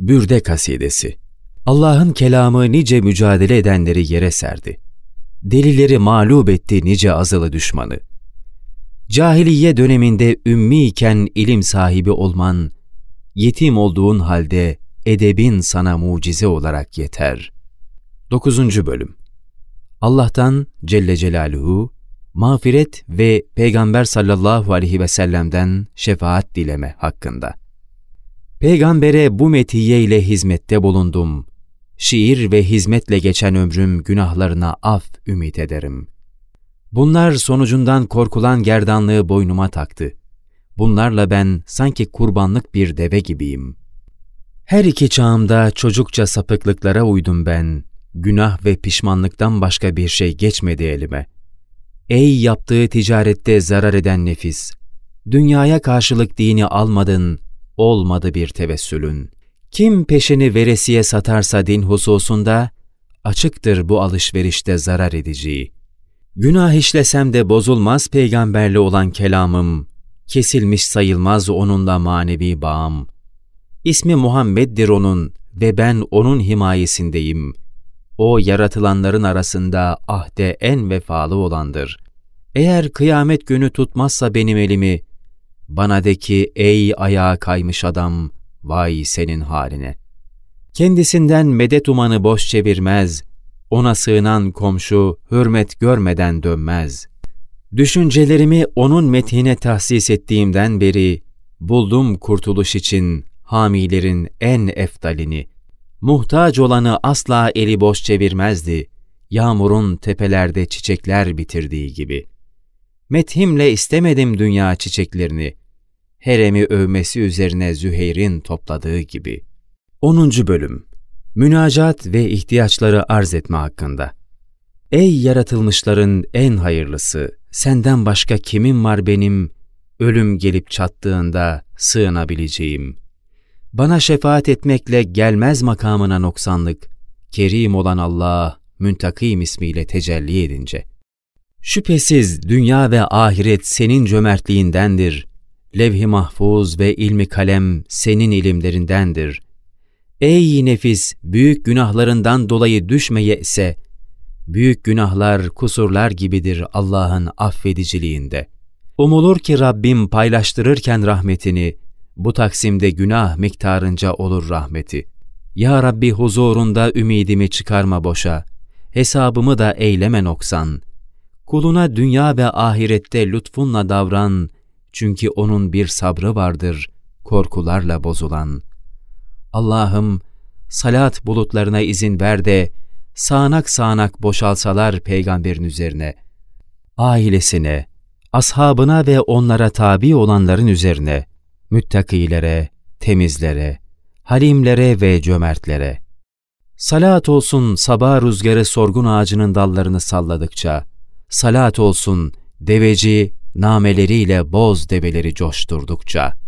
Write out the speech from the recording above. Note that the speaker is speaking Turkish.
Bürde Kasidesi Allah'ın kelamı nice mücadele edenleri yere serdi. Delileri mağlup etti nice azılı düşmanı. Cahiliye döneminde ümmi iken ilim sahibi olman, yetim olduğun halde edebin sana mucize olarak yeter. 9. Bölüm Allah'tan Celle Celaluhu, mağfiret ve Peygamber sallallahu aleyhi ve sellem'den şefaat dileme hakkında. Peygambere bu metiye ile hizmette bulundum. Şiir ve hizmetle geçen ömrüm günahlarına af ümit ederim. Bunlar sonucundan korkulan gerdanlığı boynuma taktı. Bunlarla ben sanki kurbanlık bir deve gibiyim. Her iki çağımda çocukça sapıklıklara uydum ben. Günah ve pişmanlıktan başka bir şey geçmedi elime. Ey yaptığı ticarette zarar eden nefis! Dünyaya karşılık dini almadın, olmadı bir tevessülün. Kim peşini veresiye satarsa din hususunda, açıktır bu alışverişte zarar edeceği. Günah işlesem de bozulmaz peygamberli olan kelamım, kesilmiş sayılmaz onunla manevi bağım. İsmi Muhammed'dir onun ve ben onun himayesindeyim. O yaratılanların arasında ahde en vefalı olandır. Eğer kıyamet günü tutmazsa benim elimi, bana de ki ey ayağa kaymış adam, vay senin haline. Kendisinden medet umanı boş çevirmez, ona sığınan komşu hürmet görmeden dönmez. Düşüncelerimi onun metine tahsis ettiğimden beri, buldum kurtuluş için hamilerin en eftalini. Muhtaç olanı asla eli boş çevirmezdi, yağmurun tepelerde çiçekler bitirdiği gibi. Methimle istemedim dünya çiçeklerini, Heremi övmesi üzerine Züheyr'in topladığı gibi. 10. Bölüm Münacat ve ihtiyaçları arz etme hakkında. Ey yaratılmışların en hayırlısı, senden başka kimim var benim, ölüm gelip çattığında sığınabileceğim. Bana şefaat etmekle gelmez makamına noksanlık, kerim olan Allah, müntakim ismiyle tecelli edince. Şüphesiz dünya ve ahiret senin cömertliğindendir, levh-i mahfuz ve ilmi kalem senin ilimlerindendir. Ey nefis, büyük günahlarından dolayı düşmeye ise, büyük günahlar, kusurlar gibidir Allah'ın affediciliğinde. Umulur ki Rabbim paylaştırırken rahmetini, bu taksimde günah miktarınca olur rahmeti. Ya Rabbi huzurunda ümidimi çıkarma boşa, hesabımı da eyleme noksan. Kuluna dünya ve ahirette lütfunla davran, çünkü onun bir sabrı vardır, korkularla bozulan. Allah'ım, salat bulutlarına izin ver de, sağanak sağanak boşalsalar peygamberin üzerine, ailesine, ashabına ve onlara tabi olanların üzerine, müttakilere, temizlere, halimlere ve cömertlere. Salat olsun sabah rüzgarı sorgun ağacının dallarını salladıkça, salat olsun deveci nameleriyle boz develeri coşturdukça,